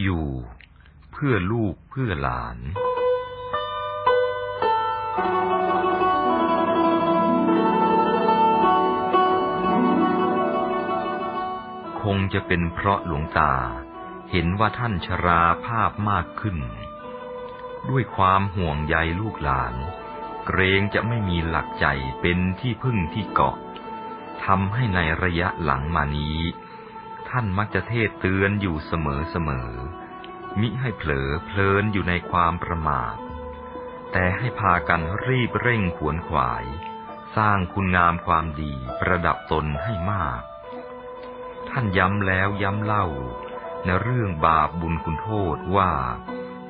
อยู่เพื่อลูกเพื่อหลานคงจะเป็นเพราะหลวงตาเห็นว่าท่านชราภาพมากขึ้น ด้วยความห่วงใยลูกหลาน เกรงจะไม่มีหลักใจเป็นที่พึ่งที่เกาะทำให้ในระยะหลังมานี้ ท่านมักจะเทศเตือนอยู่เสมอเสมอ มิให้เผลอเพลินอยู่ในความประมาท แต่ให้พากันรีบเร่งขวนขวาย สร้างคุณงามความดีประดับตนให้มาก ท่านย้ำแล้วย้ำเล่า ในเรื่องบาปบุญคุณโทษว่า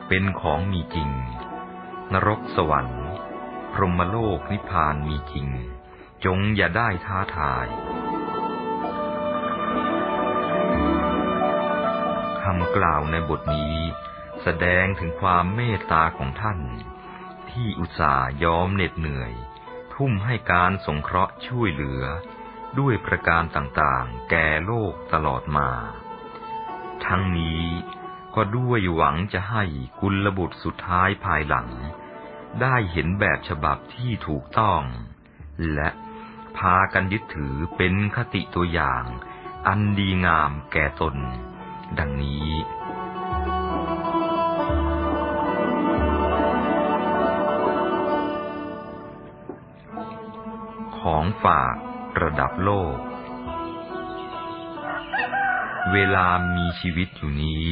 เป็นของมีจริง นรกสวรรค์ พรหมโลกนิพพานมีจริง จงอย่าได้ท้าทายำกล่าวในบทนี้ แสดงถึงความเมตตาของท่าน ที่อุตส่าห์ยอมเหน็ดเหนื่อย ทุ่มให้การสงเคราะห์ช่วยเหลือ ด้วยประการต่างๆ แก่โลกตลอดมา ทั้งนี้ก็ด้วยหวังจะให้กุลบุตรสุดท้ายภายหลัง ได้เห็นแบบฉบับที่ถูกต้อง และพากันยึดถือเป็นคติตัวอย่าง อันดีงามแก่ตน ดังนี้ ของฝากระดับโลก เวลามีชีวิตอยู่นี้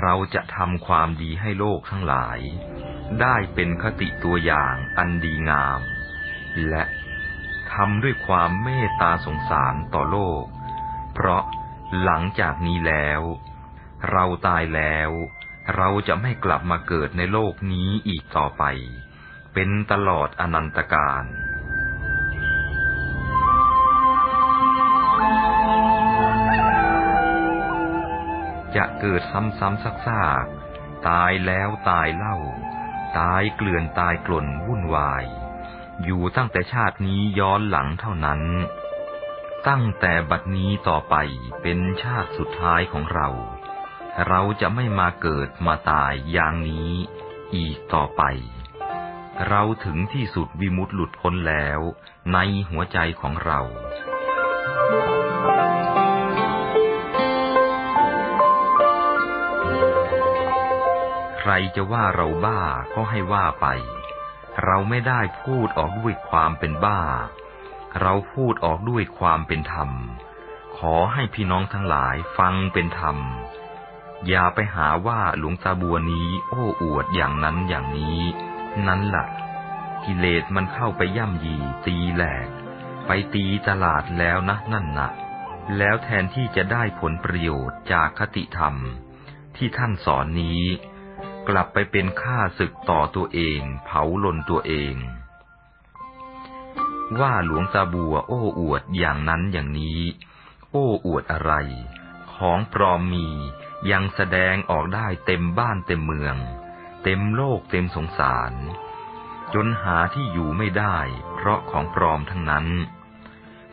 เราจะทำความดีให้โลกทั้งหลาย ได้เป็นคติตัวอย่างอันดีงาม และทำด้วยความเมตตาสงสารต่อโลก เพราะ หลังจากนี้แล้ว เราตายแล้ว เราจะไม่กลับมาเกิดในโลกนี้อีกต่อไป เป็นตลอดอนันตการจะเกิดซ้ำๆซักๆ ตายแล้วตายเล่า ตายเกลื่อนตายกล่นวุ่นวาย อยู่ตั้งแต่ชาตินี้ย้อนหลังเท่านั้น ตั้งแต่บัดนี้ต่อไปเป็นชาติสุดท้ายของเรา เราจะไม่มาเกิดมาตายอย่างนี้อีกต่อไป เราถึงที่สุดวิมุตติหลุดพ้นแล้วในหัวใจของเรา ใครจะว่าเราบ้าก็ให้ว่าไป เราไม่ได้พูดออกด้วยความเป็นบ้า เราพูดออกด้วยความเป็นธรรม ขอให้พี่น้องทั้งหลายฟังเป็นธรรม อย่าไปหาว่าหลวงตาบัวนี้ โอ้อวดอย่างนั้นอย่างนี้ นั้นละ่ะ กิเลสมันเข้าไปย่ำยีตีแหลก ไปตีตลาดแล้วนะนั่นนะแล้วแทนที่จะได้ผลประโยชน์จากคติธรรม ที่ท่านสอนนี้ กลับไปเป็นข้าศึกต่อตัวเอง เผาลนตัวเอง ว่าหลวงตาบัว โอ้อวดอย่างนั้นอย่างนี้ โอ้อวดอะไร ของปลอมมียังแสดงออกได้เต็มบ้านเต็มเมือง เต็มโลกเต็มสงสาร จนหาที่อยู่ไม่ได้ เพราะของปลอมทั้งนั้น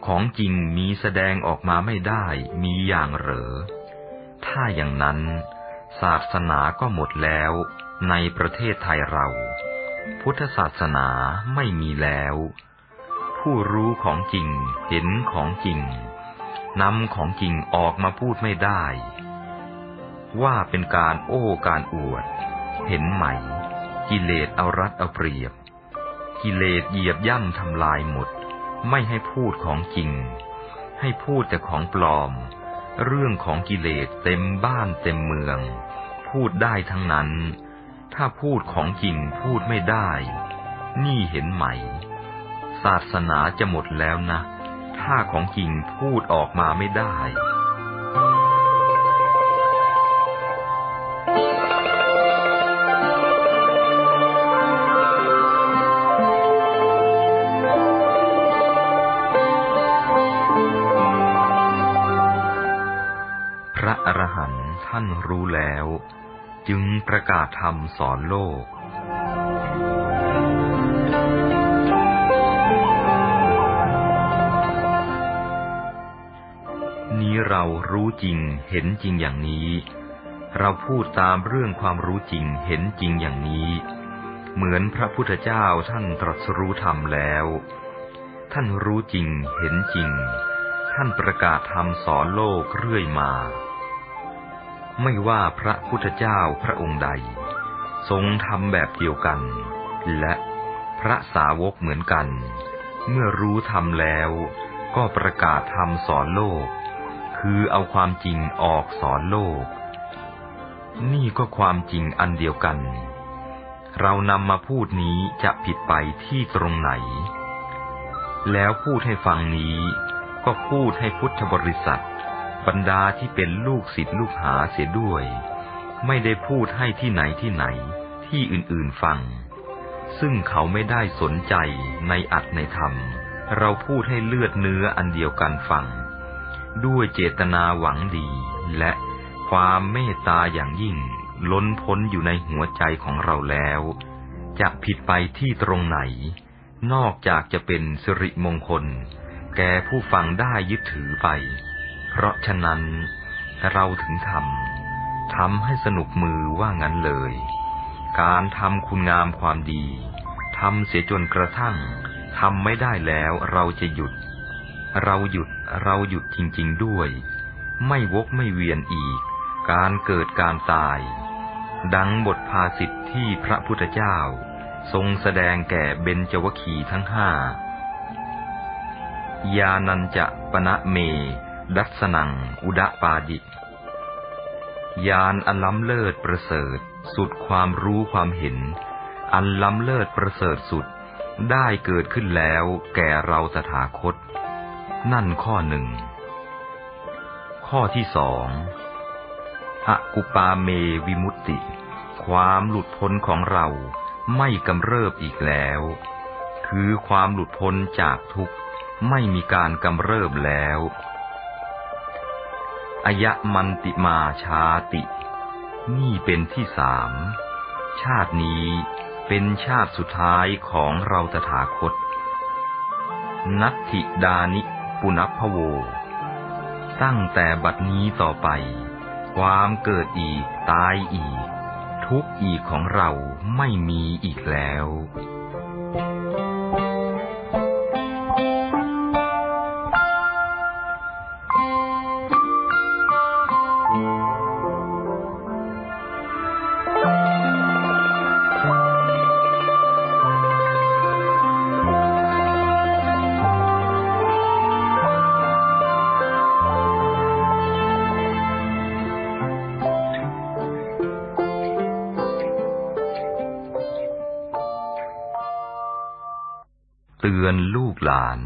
ของจริงมีแสดงออกมาไม่ได้มีอย่างเหรอ ถ้าอย่างนั้น ศาสนาก็หมดแล้วในประเทศไทยเรา พุทธศาสนาไม่มีแล้ว ผู้รู้ของจริง เห็นของจริงนำของจริงออกมาพูดไม่ได้ ว่าเป็นการโอ้การอวด เห็นไหม กิเลสเอารัดเอาเปรียบ กิเลสเหยียบย่ำทำลายหมด ไม่ให้พูดของจริง ให้พูดแต่ของปลอม เรื่องของกิเลสเต็มบ้านเต็มเมือง พูดได้ทั้งนั้น ถ้าพูดของจริงพูดไม่ได้ นี่เห็นไหม ศาสนาจะหมดแล้วนะ ถ้าของจริงพูดออกมาไม่ได้อรหันต์ท่านรู้แล้ว จึงประกาศธรรมสอนโลก รู้จริงเห็นจริงอย่างนี้ เราพูดตามเรื่องความรู้จริงเห็นจริงอย่างนี้ เหมือนพระพุทธเจ้าท่านตรัสรู้ธรรมแล้ว ท่านรู้จริงเห็นจริง ท่านประกาศธรรมสอนโลกเรื่อยมา ไม่ว่าพระพุทธเจ้าพระองค์ใด ทรงทำแบบเดียวกัน และพระสาวกเหมือนกัน เมื่อรู้ธรรมแล้ว ก็ประกาศธรรมสอนโลก คือเอาความจริงออกสอนโลก นี่ก็ความจริงอันเดียวกัน เรานำมาพูดนี้จะผิดไปที่ตรงไหน แล้วพูดให้ฟังนี้ก็พูดให้พุทธบริษัท บรรดาที่เป็นลูกศิษย์ลูกหาเสียด้วย ไม่ได้พูดให้ที่ไหนที่ไหนที่อื่นๆฟัง ซึ่งเขาไม่ได้สนใจในอัตในธรรม เราพูดให้เลือดเนื้ออันเดียวกันฟัง ด้วยเจตนาหวังดี และความเมตตาอย่างยิ่ง ล้นพ้นอยู่ในหัวใจของเราแล้ว จะผิดไปที่ตรงไหน นอกจากจะเป็นสิริมงคล แก่ผู้ฟังได้ยึดถือไป เพราะฉะนั้นเราถึงทำทำให้สนุกมือว่างั้นเลย การทำคุณงามความดีทำเสียจนกระทั่งทำไม่ได้แล้วเราจะหยุด เราหยุดเราหยุดจริง ๆ ด้วย ไม่วกไม่เวียนอีก การเกิดการตาย ดังบทภาสิทธิ์ที่พระพุทธเจ้า ทรงแสดงแก่เบญจวคีทั้งห้ายานันจะปณะเม ดัสนัง อุดะปาดิยานอันล้ำเลิศประเสริฐ สุดความรู้ความเห็น อันล้ำเลิศประเสริฐสุดได้เกิดขึ้นแล้วแก่เราตถาคต นั่นข้อหนึ่ง ข้อที่สองอกุปาเมวิมุตติ ความหลุดพ้นของเราไม่กำเริบอีกแล้ว คือความหลุดพ้นจากทุกข์ไม่มีการกำเริบแล้วอยะมันติมาชาติ นี่เป็นที่สาม ชาตินี้เป็นชาติสุดท้ายของเราตถาคต นัตถิดานิ ปุณพโว ตั้งแต่บัดนี้ต่อไป ความเกิดอีกตายอีก ทุกอีกของเราไม่มีอีกแล้ว เตือนลูกหลาน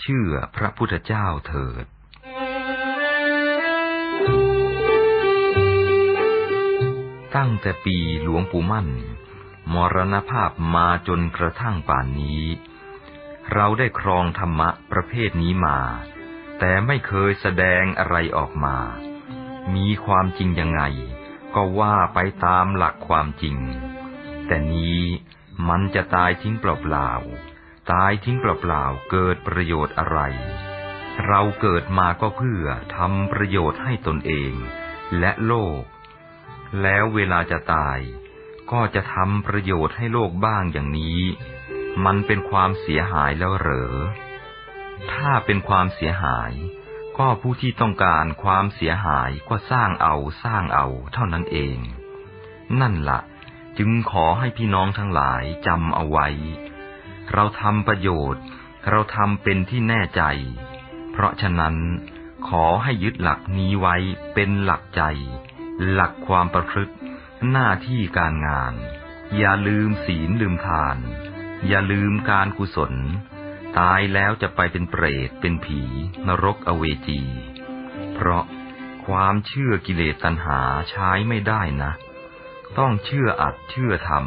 เชื่อพระพุทธเจ้าเถิด ตั้งแต่ปีหลวงปู่มั่น มรณภาพมาจนกระทั่งป่านนี้ เราได้ครองธรรมะประเภทนี้มา แต่ไม่เคยแสดงอะไรออกมา มีความจริงยังไง ก็ว่าไปตามหลักความจริง แต่นี้มันจะตายทิ้งเปล่าๆ ตายทิ้งเปล่าๆเกิดประโยชน์อะไร เราเกิดมาก็เพื่อทำประโยชน์ให้ตนเอง และโลก แล้วเวลาจะตาย ก็จะทำประโยชน์ให้โลกบ้างอย่างนี้ มันเป็นความเสียหายแล้วเหรอ ถ้าเป็นความเสียหาย ก็ผู้ที่ต้องการความเสียหายก็สร้างเอาสร้างเอาเท่านั้นเอง นั่นละ่ะ จึงขอให้พี่น้องทั้งหลายจำเอาไว้ เราทำประโยชน์ เราทำเป็นที่แน่ใจ เพราะฉะนั้นขอให้ยึดหลักนี้ไว้เป็นหลักใจ หลักความประพฤติหน้าที่การงาน อย่าลืมศีลลืมทาน อย่าลืมการกุศล ตายแล้วจะไปเป็นเปรตเป็นผี นรกอเวจี เพราะความเชื่อกิเลสตัณหาใช้ไม่ได้นะ ต้องเชื่ออัดเชื่อธรรม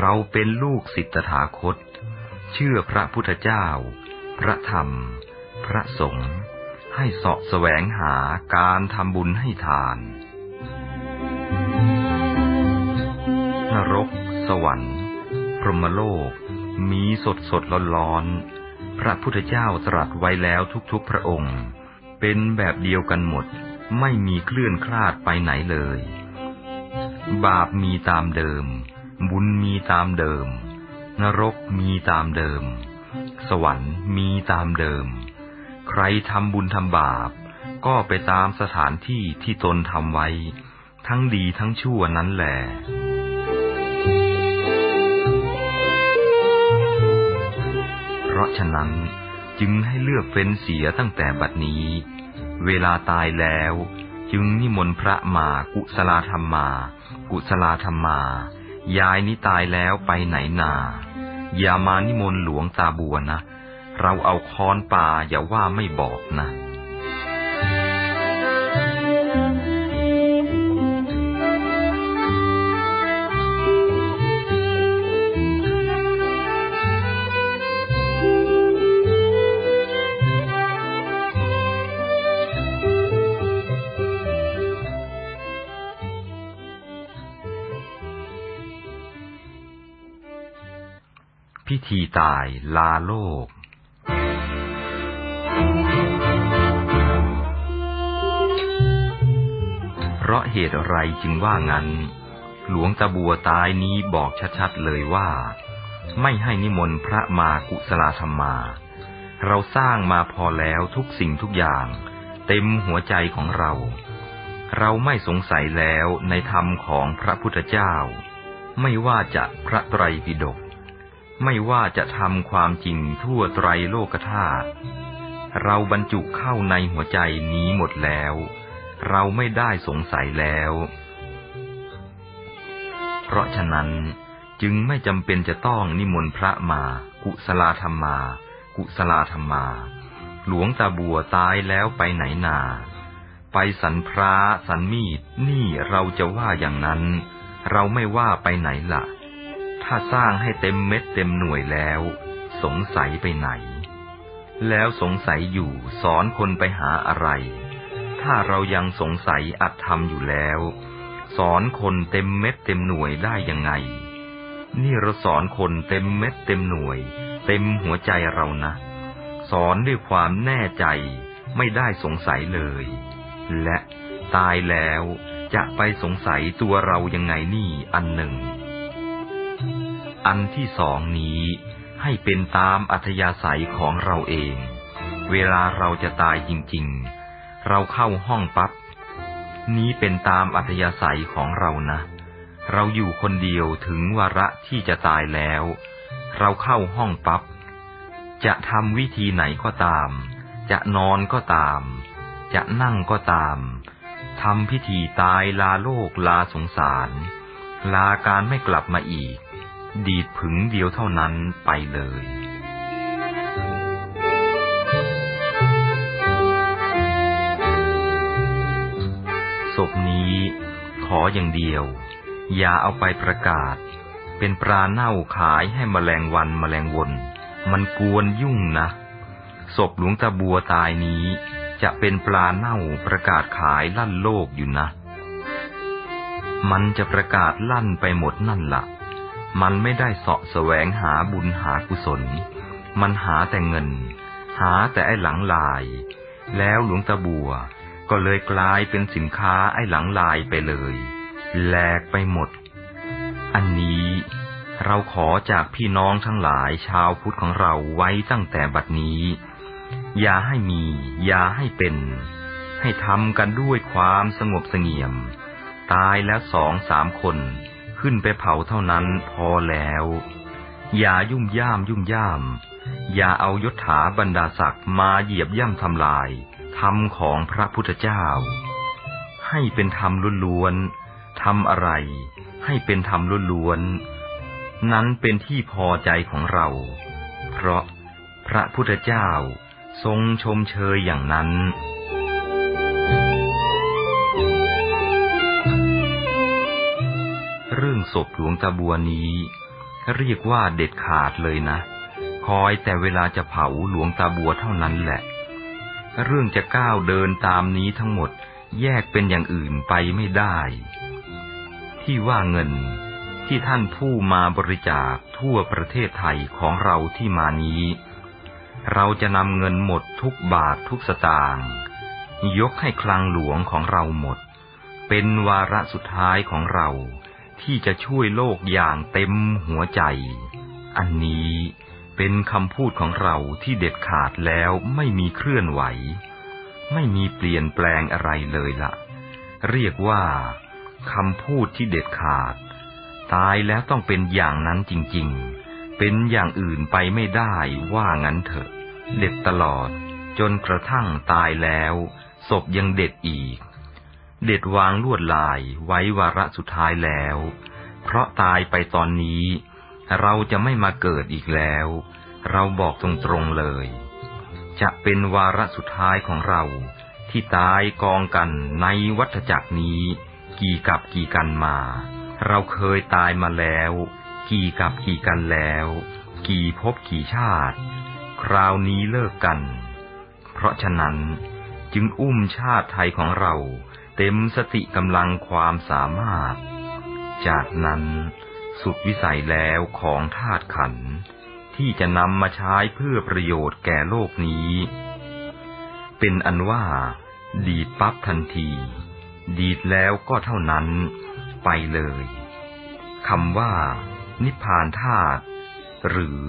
เราเป็นลูกศิษย์ตถาคต เชื่อพระพุทธเจ้า พระธรรม พระสงฆ์ให้เสาะแสวงหาการทำบุญให้ทาน นรก สวรรค์ พรหมโลก มีสดสดร้อนร้อนพระพุทธเจ้าตรัสไว้แล้วทุกๆพระองค์ เป็นแบบเดียวกันหมด ไม่มีเคลื่อนคลาดไปไหนเลย บาปมีตามเดิม บุญมีตามเดิม นรกมีตามเดิม สวรรค์มีตามเดิม ใครทำบุญทำบาป ก็ไปตามสถานที่ที่ตนทำไว้ ทั้งดีทั้งชั่วนั้นแหละเพราะฉะนั้นจึงให้เลือกเฟ้นเสียตั้งแต่บัดนี้ เวลาตายแล้ว จึงนิมนต์พระมากุศลธรรมมา กุศลธรรมมายายนี้ตายแล้วไปไหนนา อย่ามานิมนต์หลวงตาบัวนะ เราเอาค้อนปาอย่าว่าไม่บอกนะ ธีตายลาโลก เพราะเหตุอะไรจึงว่างั้น หลวงตาบัวตายนี้บอกชัดๆเลยว่า ไม่ให้นิมนต์พระมากุศลธรรมา เราสร้างมาพอแล้วทุกสิ่งทุกอย่าง เต็มหัวใจของเรา เราไม่สงสัยแล้วในธรรมของพระพุทธเจ้า ไม่ว่าจะพระไตรปิฎก ไม่ว่าจะทำความจริงทั่วไตรโลกธาตุเราบรรจุเข้าในหัวใจนี้หมดแล้ว เราไม่ได้สงสัยแล้ว เพราะฉะนั้นจึงไม่จำเป็นจะต้องนิมนต์พระมา กุศลธรรมา กุศลธรรมา หลวงตาบัวตายแล้วไปไหนนา ไปสันพระสันมีดนี่เราจะว่าอย่างนั้น เราไม่ว่าไปไหนละ่ะ ถ้าสร้างให้เต็มเม็ดเต็มหน่วยแล้ว สงสัยไปไหน แล้วสงสัยอยู่สอนคนไปหาอะไร ถ้าเรายังสงสัยอัดทำอยู่แล้ว สอนคนเต็มเม็ดเต็มหน่วยได้ยังไง นี่เราสอนคนเต็มเม็ดเต็มหน่วย เต็มหัวใจเรานะ สอนด้วยความแน่ใจไม่ได้สงสัยเลย และตายแล้วจะไปสงสัยตัวเรายังไงนี่อันหนึ่ง อันที่สองนี้ให้เป็นตามอัธยาศัยของเราเอง เวลาเราจะตายจริงๆ เราเข้าห้องปับ๊บ นี้เป็นตามอัธยาศัยของเรานะ เราอยู่คนเดียวถึงวาระที่จะตายแล้ว เราเข้าห้องปับ๊บ จะทำวิธีไหนก็ตาม จะนอนก็ตาม จะนั่งก็ตาม ทำพิธีตายลาโลกลาสงสาร ลาการไม่กลับมาอีก ดีดผึงเดียวเท่านั้นไปเลย ศพนี้ขออย่างเดียว อย่าเอาไปประกาศ เป็นปลาเน่าขายให้มแมลงวันมแมลงวน มันกวนยุ่งนะ ศพหลวงตาบัวตายนี้ จะเป็นปลาเน่าประกาศขายลั่นโลกอยู่นะ มันจะประกาศลั่นไปหมดนั่นละ่ะ มันไม่ได้เสาะแสวงหาบุญหากุศล มันหาแต่เงิน หาแต่ไอ้หลังลาย แล้วหลวงตาบัว ก็เลยกลายเป็นสินค้าไอ้หลังลายไปเลย แหลกไปหมด อันนี้เราขอจากพี่น้องทั้งหลายชาวพุทธของเราไว้ตั้งแต่บัดนี้ อย่าให้มี อย่าให้เป็น ให้ทำกันด้วยความสงบเสงี่ยม ตายแล้วสองสามคน ขึ้นไปเผาเท่านั้นพอแล้ว อย่ายุ่มย่ามยุ่มย่าม อย่าเอายศถาบรรดาศักดิ์มาเหยียบย่ำทำลายธรรมของพระพุทธเจ้า ให้เป็นธรรมล้วนๆทำอะไร ให้เป็นธรรมล้วนๆนั้นเป็นที่พอใจของเรา เพราะพระพุทธเจ้าทรงชมเชยอย่างนั้น ศพหลวงตาบัวนี้ เรียกว่าเด็ดขาดเลยนะ คอยแต่เวลาจะเผาหลวงตาบัวเท่านั้นแหละ เรื่องจะก้าวเดินตามนี้ทั้งหมดแยกเป็นอย่างอื่นไปไม่ได้ ที่ว่าเงินที่ท่านผู้มาบริจาคทั่วประเทศไทยของเราที่มานี้ เราจะนำเงินหมดทุกบาททุกสตางค์ยกให้คลังหลวงของเราหมด เป็นวาระสุดท้ายของเรา ที่จะช่วยโลกอย่างเต็มหัวใจ อันนี้เป็นคำพูดของเราที่เด็ดขาดแล้วไม่มีเคลื่อนไหว ไม่มีเปลี่ยนแปลงอะไรเลยละ่ะ เรียกว่าคำพูดที่เด็ดขาด ตายแล้วต้องเป็นอย่างนั้นจริงๆ เป็นอย่างอื่นไปไม่ได้ว่างั้นเถอะ เด็ดตลอดจนกระทั่งตายแล้วศพยังเด็ดอีก เด็ดวางลวดลายไว้วาระสุดท้ายแล้ว เพราะตายไปตอนนี้ เราจะไม่มาเกิดอีกแล้ว เราบอกตรงๆเลย จะเป็นวาระสุดท้ายของเรา ที่ตายกองกันในวัฏจักรนี้ กี่กับกี่กันมา เราเคยตายมาแล้ว กี่กับกี่กันแล้ว กี่พบกี่ชาติ คราวนี้เลิกกัน เพราะฉะนั้นจึงอุ้มชาติไทยของเรา เต็มสติกำลังความสามารถ จากนั้นสุดวิสัยแล้วของธาตุขันที่จะนำมาใช้เพื่อประโยชน์แก่โลกนี้ เป็นอันว่า ดีดปั๊บทันที ดีดแล้วก็เท่านั้นไปเลยคำว่า นิพพานธาตุหรือ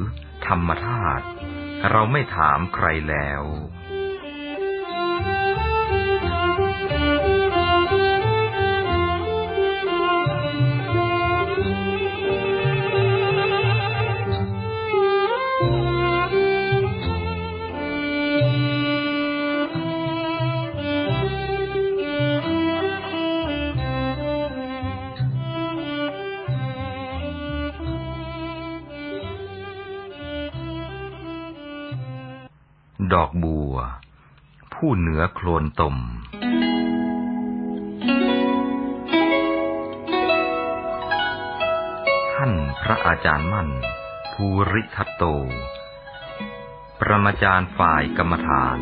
ธรรมธาตุเราไม่ถามใครแล้ว ดอกบัว ผู้เหนือโคลนตม ท่านพระอาจารย์มั่น ภูริทัตโต ประมาจารย์ฝ่ายกรรมฐาน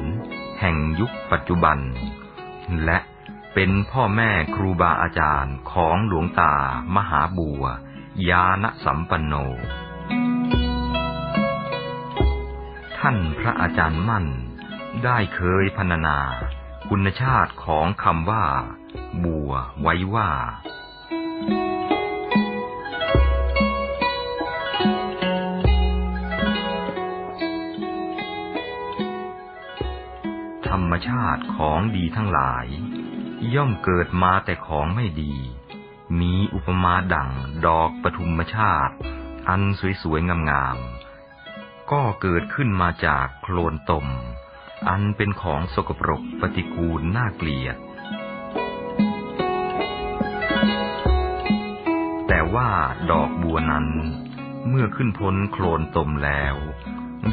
แห่งยุคปัจจุบัน และเป็นพ่อแม่ครูบาอาจารย์ของหลวงตามหาบัวยานสัมปันโน ท่านพระอาจารย์มั่น ได้เคยพรรณนา คุณชาติของคำว่า บัวไว้ว่า ธรรมชาติของดีทั้งหลาย ย่อมเกิดมาแต่ของไม่ดี มีอุปมาดั่งดอกปทุมชาติ อันสวยๆงามๆ ก็เกิดขึ้นมาจากโคลนตม อันเป็นของสกปรกปฏิกูลน่าเกลียด แต่ว่าดอกบัวนั้น เมื่อขึ้นพ้นโคลนตมแล้ว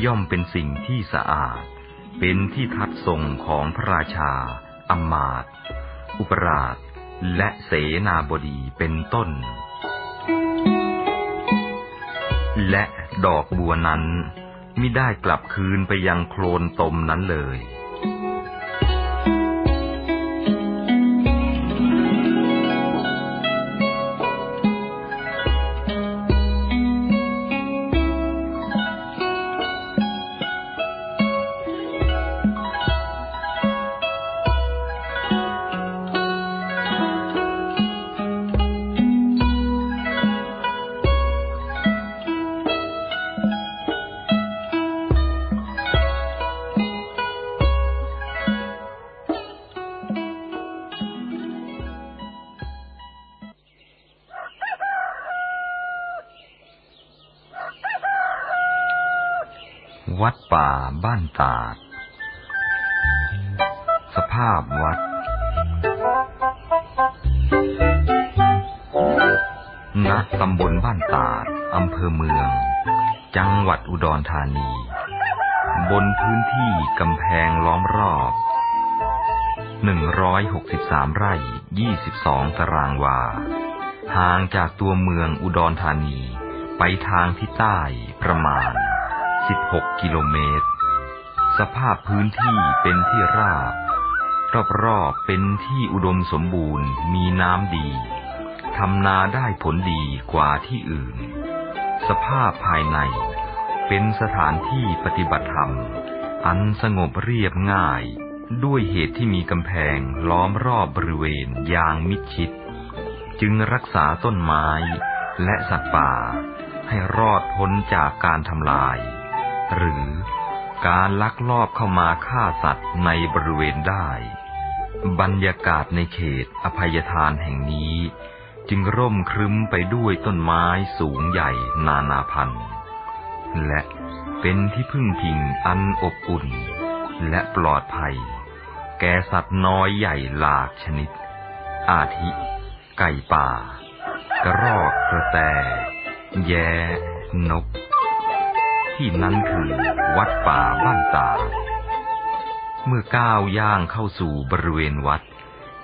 ย่อมเป็นสิ่งที่สะอาด เป็นที่ทัดทรงของพระราชาอมาตอุปราช และเสนาบดีเป็นต้น และดอกบัวนั้น มิได้กลับคืนไปยังโคลนตมนั้นเลย 163 ไร่ 22 ตารางวา ห่างจากตัวเมืองอุดรธานี ไปทางทิศใต้ประมาณ 16 กิโลเมตร สภาพพื้นที่เป็นที่ราบ รอบๆเป็นที่อุดมสมบูรณ์มีน้ำดี ทำนาได้ผลดีกว่าที่อื่น สภาพภายในเป็นสถานที่ปฏิบัติธรรม อันสงบเรียบง่าย ด้วยเหตุที่มีกำแพงล้อมรอบบริเวณอย่างมิดชิด จึงรักษาต้นไม้และสัตว์ป่าให้รอดพ้นจากการทำลาย หรือการลักลอบเข้ามาฆ่าสัตว์ในบริเวณได้ บรรยากาศในเขตอภัยทานแห่งนี้ จึงร่มครึ้มไปด้วยต้นไม้สูงใหญ่นานาพันธุ์ และเป็นที่พึ่งพิงอันอบอุ่น และปลอดภัย แก่สัตว์น้อยใหญ่หลากชนิด อาทิ ไก่ป่า กระรอกกระแต แย้นก ที่นั้นคือวัดป่าบ้านตา เมื่อก้าวย่างเข้าสู่บริเวณวัด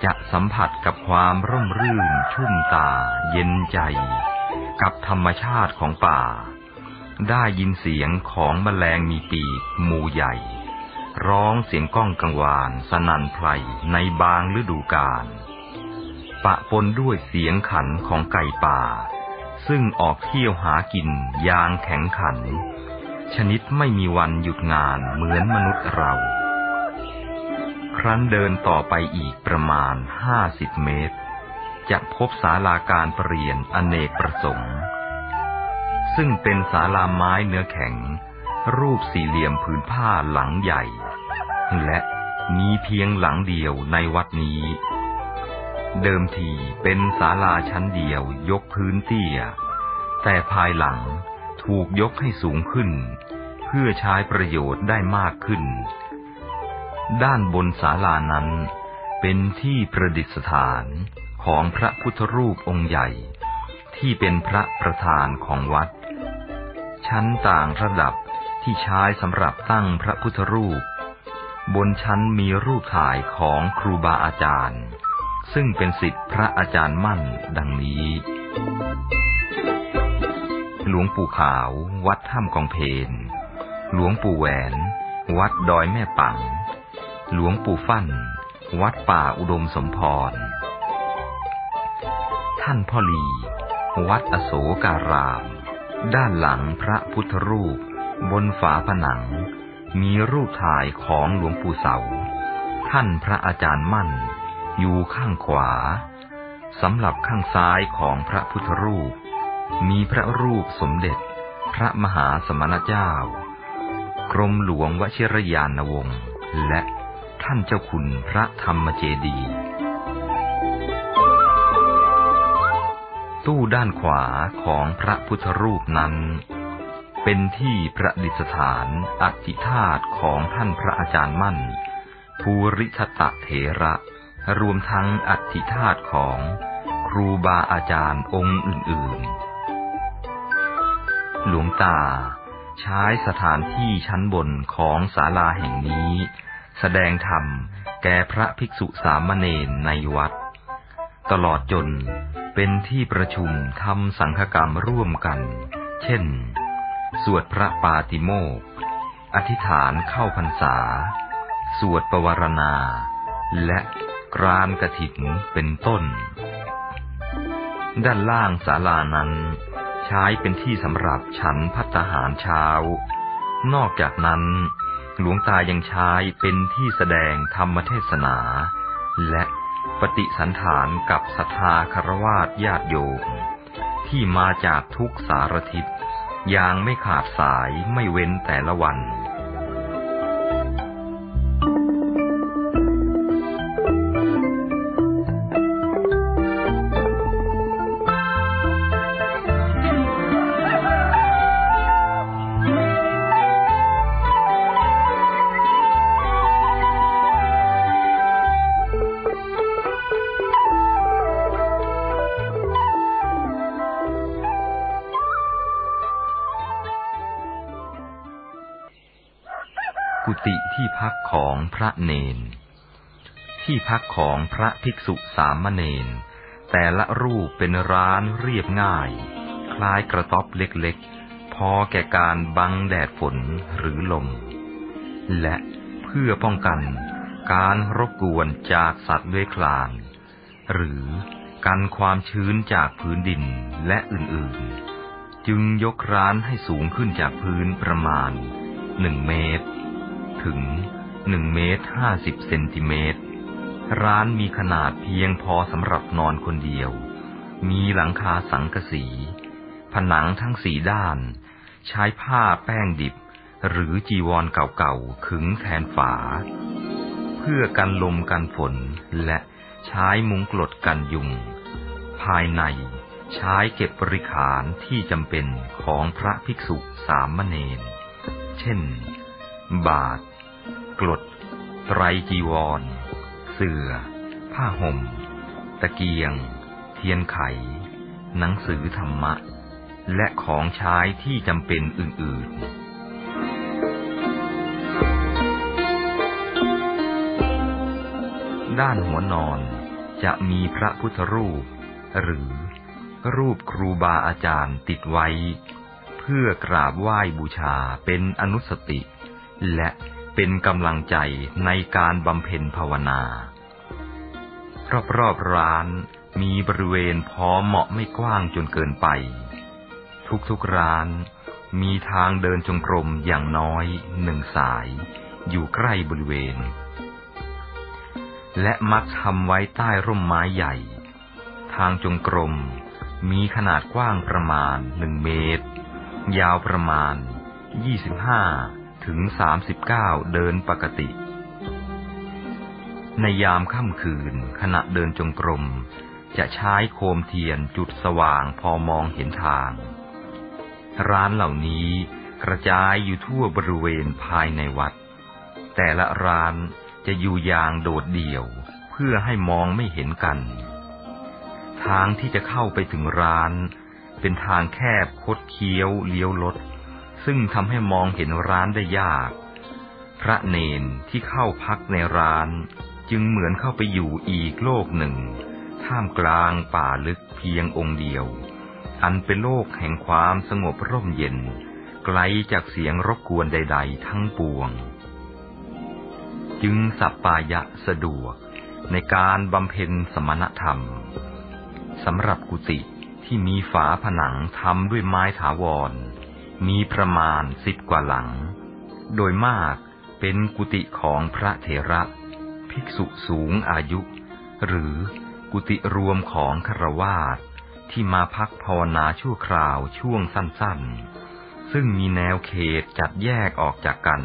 จะสัมผัสกับความร่มรื่นชุ่มตา เย็นใจ กับธรรมชาติของป่าได้ยินเสียงของแมลงมีปีกหมูใหญ่ ร้องเสียงก้องกังวาน สนั่นไพรในบางฤดูกาลปะปนด้วยเสียงขันของไก่ป่า ซึ่งออกเที่ยวหากินอย่างแข็งขัน ชนิดไม่มีวันหยุดงานเหมือนมนุษย์เรา ครั้นเดินต่อไปอีกประมาณห้าสิบเมตร จะพบศาลาการประเรียนอเนกประสงค์ ซึ่งเป็นศาลาไม้เนื้อแข็ง รูปสี่เหลี่ยมผืนผ้าหลังใหญ่ และมีเพียงหลังเดียวในวัดนี้ เดิมทีเป็นศาลาชั้นเดียวยกพื้นเตี้ย แต่ภายหลังถูกยกให้สูงขึ้น เพื่อใช้ประโยชน์ได้มากขึ้น ด้านบนศาลานั้นเป็นที่ประดิษฐานของพระพุทธรูปองค์ใหญ่ ที่เป็นพระประธานของวัด ชั้นต่างระดับ ที่ใช้สำหรับตั้งพระพุทธรูป บนชั้นมีรูปถ่ายของครูบาอาจารย์ ซึ่งเป็นสิทธิพระอาจารย์มั่นดังนี้ หลวงปู่ขาววัดถ้ำกองเพนหลวงปู่แหวน วัดดอยแม่ปัง หลวงปู่ฟั่น วัดป่าอุดมสมพร ท่านพ่อลี วัดอโศการาม ด้านหลังพระพุทธรูป บนฝาผนัง มีรูปถ่ายของหลวงปู่เสา ท่านพระอาจารย์มั่น อยู่ข้างขวาสำหรับข้างซ้ายของพระพุทธรูป มีพระรูปสมเด็จ พระมหาสมณเจ้า กรมหลวงวชิรยานวงศ์และท่านเจ้าคุณพระธรรมเจดี ตู้ด้านขวาของพระพุทธรูปนั้น เป็นที่ประดิษฐานอธิธาตของท่านพระอาจารย์มั่น ภูริทัตเถระ รวมทั้งอธิธาตของครูบาอาจารย์องค์อื่นๆ หลวงตาใช้สถานที่ชั้นบนของศาลาแห่งนี้ แสดงธรรมแก่พระภิกษุสามเณรในวัด ตลอดจนเป็นที่ประชุมทำสังฆกรรมร่วมกัน เช่น สวดพระปาติโมกอธิษฐานเข้าพรรษา สวดปวารณา และกรานกระถินเป็นต้น ด้านล่างศาลานั้น ใช้เป็นที่สำหรับฉันพัตหารเช้า นอกจากนั้น หลวงตายังใช้เป็นที่แสดงธรรมเทศนา และปฏิสันฐานกับศรัทธาคารวาสญาติโยมที่มาจากทุกสารทิศ อย่างไม่ขาดสายไม่เว้นแต่ละวัน ระเนน ที่พักของพระภิกษุสามเณรแต่ละรูปเป็นร้านเรียบง่าย คล้ายกระต๊อบเล็กๆ พอแก่การบังแดดฝนหรือลม และเพื่อป้องกันการรบกวนจากสัตว์เลื้อยคลาน หรือกันความชื้นจากพื้นดินและอื่นๆ จึงยกร้านให้สูงขึ้นจากพื้นประมาณหนึ่งเมตร ถึง หนึ่งเมตรห้าสิบเซนติเมตร ร้านมีขนาดเพียงพอสำหรับนอนคนเดียว มีหลังคาสังกะสี ผนังทั้งสี่ด้าน ใช้ผ้าแป้งดิบ หรือจีวรเก่าๆ ขึงแทนฝา เพื่อกันลมกันฝนและใช้มุงกลดกันยุง ภายในใช้เก็บบริขารที่จำเป็นของพระภิกษุสามเณร เช่น บาท กรดไตรจีวร เสื่อ ผ้าห่ม ตะเกียง เทียนไข หนังสือธรรมะ และของใช้ที่จำเป็นอื่น ๆด้านหัวนอนจะมีพระพุทธรูป หรือรูปครูบาอาจารย์ติดไว้ เพื่อกราบไหว้บูชาเป็นอนุสติ และ เป็นกำลังใจในการบำเพ็ญภาวนา รอบๆร้านมีบริเวณพอเหมาะไม่กว้างจนเกินไป ทุกๆร้านมีทางเดินจงกรมอย่างน้อยหนึ่งสาย อยู่ใกล้บริเวณ และมักทำไว้ใต้ร่มไม้ใหญ่ ทางจงกรมมีขนาดกว้างประมาณหนึ่งเมตร ยาวประมาณยี่สิบห้า ถึงสามสิบเก้าเดินปกติ ในยามค่ำคืนขณะเดินจงกรม จะใช้โคมเทียนจุดสว่างพอมองเห็นทาง ร้านเหล่านี้กระจายอยู่ทั่วบริเวณภายในวัด แต่ละร้านจะอยู่อย่างโดดเดี่ยว เพื่อให้มองไม่เห็นกัน ทางที่จะเข้าไปถึงร้าน เป็นทางแคบคดเคี้ยวเลี้ยวลด ซึ่งทำให้มองเห็นร้านได้ยาก พระเนนที่เข้าพักในร้าน จึงเหมือนเข้าไปอยู่อีกโลกหนึ่ง ท่ามกลางป่าลึกเพียงองค์เดียว อันเป็นโลกแห่งความสงบร่มเย็น ไกลจากเสียงรบกวนใด ๆ ทั้งปวง จึงสัปปายะสะดวกในการบำเพ็ญสมณธรรมสำหรับกุฏิที่มีฝาผนังทำด้วยไม้ถาวร มีประมาณสิบกว่าหลัง โดยมากเป็นกุฏิของพระเถระ ภิกษุสูงอายุ หรือกุฏิรวมของครวาสที่มาพักภาวนาชั่วคราวช่วงสั้นๆ ซึ่งมีแนวเขตจัดแยกออกจากกัน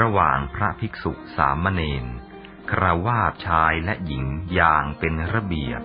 ระหว่างพระภิกษุสามเณรคราวาสชายและหญิงอย่างเป็นระเบียบ